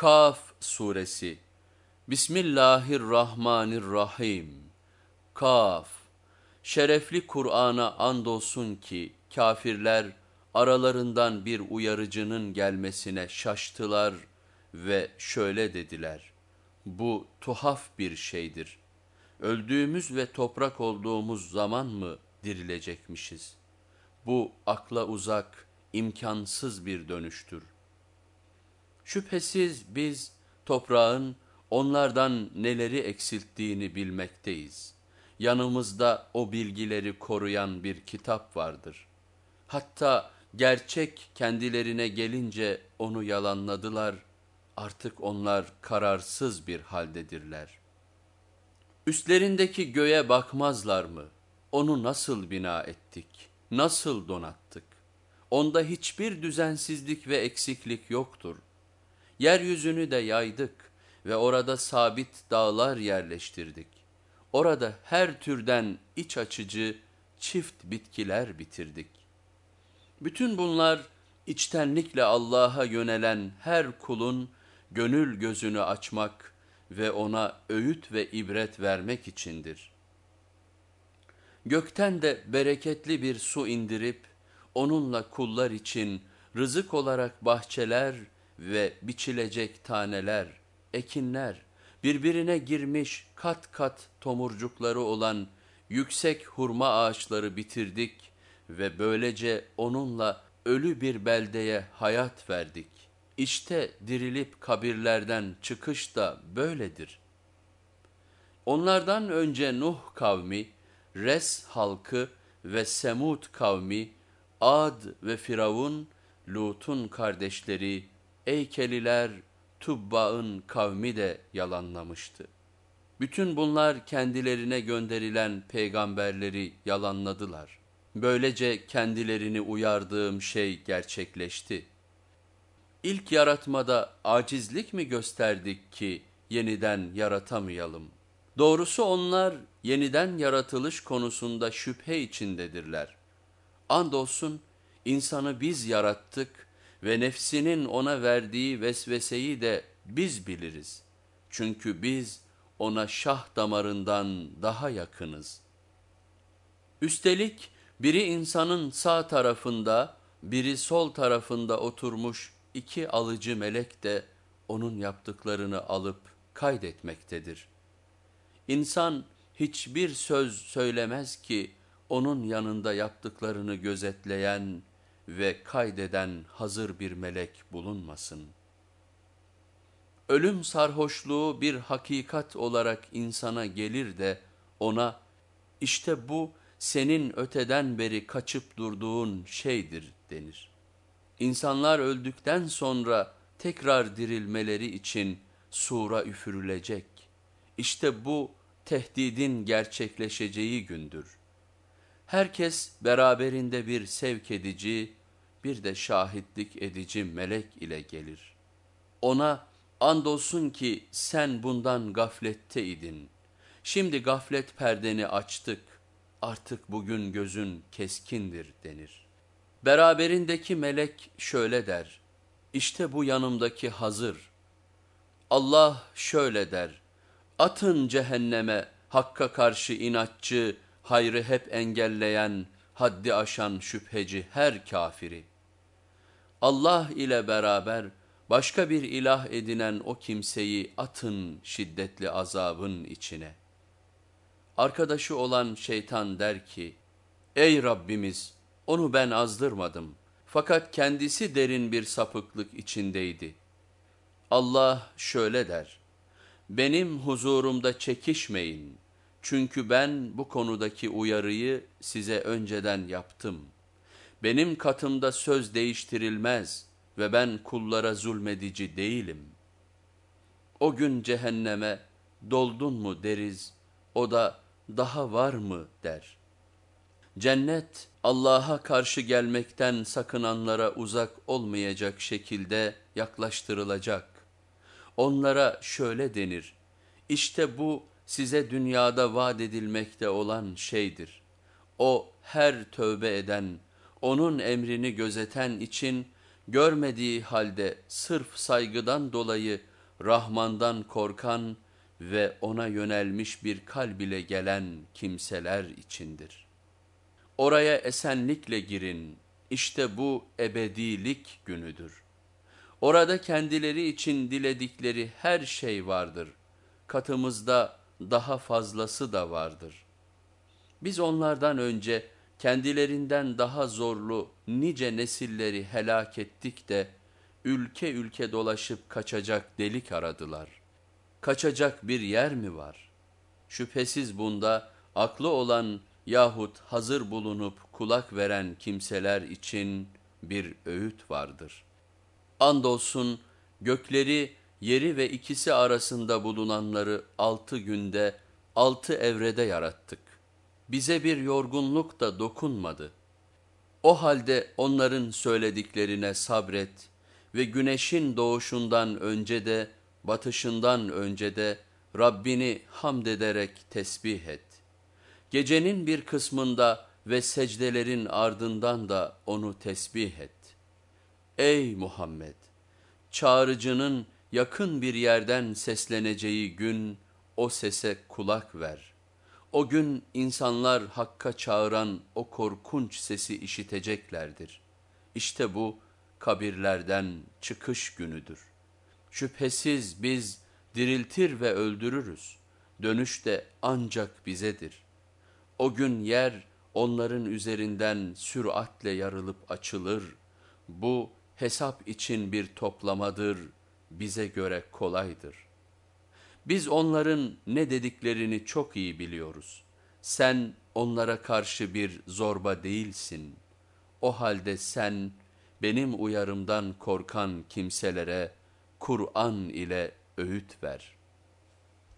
Kaf Suresi Bismillahirrahmanirrahim Kaf Şerefli Kur'an'a andolsun ki kafirler aralarından bir uyarıcının gelmesine şaştılar ve şöyle dediler. Bu tuhaf bir şeydir. Öldüğümüz ve toprak olduğumuz zaman mı dirilecekmişiz? Bu akla uzak, imkansız bir dönüştür. Şüphesiz biz toprağın onlardan neleri eksilttiğini bilmekteyiz. Yanımızda o bilgileri koruyan bir kitap vardır. Hatta gerçek kendilerine gelince onu yalanladılar, artık onlar kararsız bir haldedirler. Üstlerindeki göğe bakmazlar mı? Onu nasıl bina ettik, nasıl donattık? Onda hiçbir düzensizlik ve eksiklik yoktur. Yeryüzünü de yaydık ve orada sabit dağlar yerleştirdik. Orada her türden iç açıcı çift bitkiler bitirdik. Bütün bunlar içtenlikle Allah'a yönelen her kulun gönül gözünü açmak ve ona öğüt ve ibret vermek içindir. Gökten de bereketli bir su indirip onunla kullar için rızık olarak bahçeler ve biçilecek taneler, ekinler, birbirine girmiş kat kat tomurcukları olan yüksek hurma ağaçları bitirdik ve böylece onunla ölü bir beldeye hayat verdik. İşte dirilip kabirlerden çıkış da böyledir. Onlardan önce Nuh kavmi, Res halkı ve Semud kavmi, Ad ve Firavun, Lut'un kardeşleri, Eykeliler, Tubba'ın kavmi de yalanlamıştı. Bütün bunlar kendilerine gönderilen peygamberleri yalanladılar. Böylece kendilerini uyardığım şey gerçekleşti. İlk yaratmada acizlik mi gösterdik ki yeniden yaratamayalım? Doğrusu onlar yeniden yaratılış konusunda şüphe içindedirler. Andolsun insanı biz yarattık ve nefsinin ona verdiği vesveseyi de biz biliriz. Çünkü biz ona şah damarından daha yakınız. Üstelik biri insanın sağ tarafında, biri sol tarafında oturmuş iki alıcı melek de onun yaptıklarını alıp kaydetmektedir. İnsan hiçbir söz söylemez ki onun yanında yaptıklarını gözetleyen ve kaydeden hazır bir melek bulunmasın. Ölüm sarhoşluğu bir hakikat olarak insana gelir de ona işte bu senin öteden beri kaçıp durduğun şeydir denir. İnsanlar öldükten sonra tekrar dirilmeleri için sura üfürülecek. İşte bu tehdidin gerçekleşeceği gündür. Herkes beraberinde bir sevk edici, bir de şahitlik edici melek ile gelir. Ona andolsun ki sen bundan gafletteydin. Şimdi gaflet perdeni açtık, artık bugün gözün keskindir denir. Beraberindeki melek şöyle der, işte bu yanımdaki hazır. Allah şöyle der, atın cehenneme hakka karşı inatçı, hayrı hep engelleyen, haddi aşan şüpheci her kafiri. Allah ile beraber başka bir ilah edinen o kimseyi atın şiddetli azabın içine. Arkadaşı olan şeytan der ki, Ey Rabbimiz onu ben azdırmadım fakat kendisi derin bir sapıklık içindeydi. Allah şöyle der, benim huzurumda çekişmeyin çünkü ben bu konudaki uyarıyı size önceden yaptım. Benim katımda söz değiştirilmez ve ben kullara zulmedici değilim. O gün cehenneme doldun mu deriz, o da daha var mı der. Cennet Allah'a karşı gelmekten sakınanlara uzak olmayacak şekilde yaklaştırılacak. Onlara şöyle denir, işte bu size dünyada vaat edilmekte olan şeydir. O her tövbe eden, onun emrini gözeten için görmediği halde sırf saygıdan dolayı Rahman'dan korkan ve ona yönelmiş bir kalb ile gelen kimseler içindir. Oraya esenlikle girin, işte bu ebedilik günüdür. Orada kendileri için diledikleri her şey vardır. Katımızda daha fazlası da vardır. Biz onlardan önce kendilerinden daha zorlu nice nesilleri helak ettik de ülke ülke dolaşıp kaçacak delik aradılar. Kaçacak bir yer mi var? Şüphesiz bunda aklı olan yahut hazır bulunup kulak veren kimseler için bir öğüt vardır. Andolsun gökleri, yeri ve ikisi arasında bulunanları altı günde, altı evrede yarattık. Bize bir yorgunluk da dokunmadı. O halde onların söylediklerine sabret ve güneşin doğuşundan önce de, batışından önce de Rabbini hamd ederek tesbih et. Gecenin bir kısmında ve secdelerin ardından da onu tesbih et. Ey Muhammed! Çağrıcının yakın bir yerden sesleneceği gün o sese kulak ver. O gün insanlar Hakk'a çağıran o korkunç sesi işiteceklerdir. İşte bu kabirlerden çıkış günüdür. Şüphesiz biz diriltir ve öldürürüz. Dönüş de ancak bizedir. O gün yer onların üzerinden süratle yarılıp açılır. Bu hesap için bir toplamadır, bize göre kolaydır. Biz onların ne dediklerini çok iyi biliyoruz. Sen onlara karşı bir zorba değilsin. O halde sen benim uyarımdan korkan kimselere Kur'an ile öğüt ver.''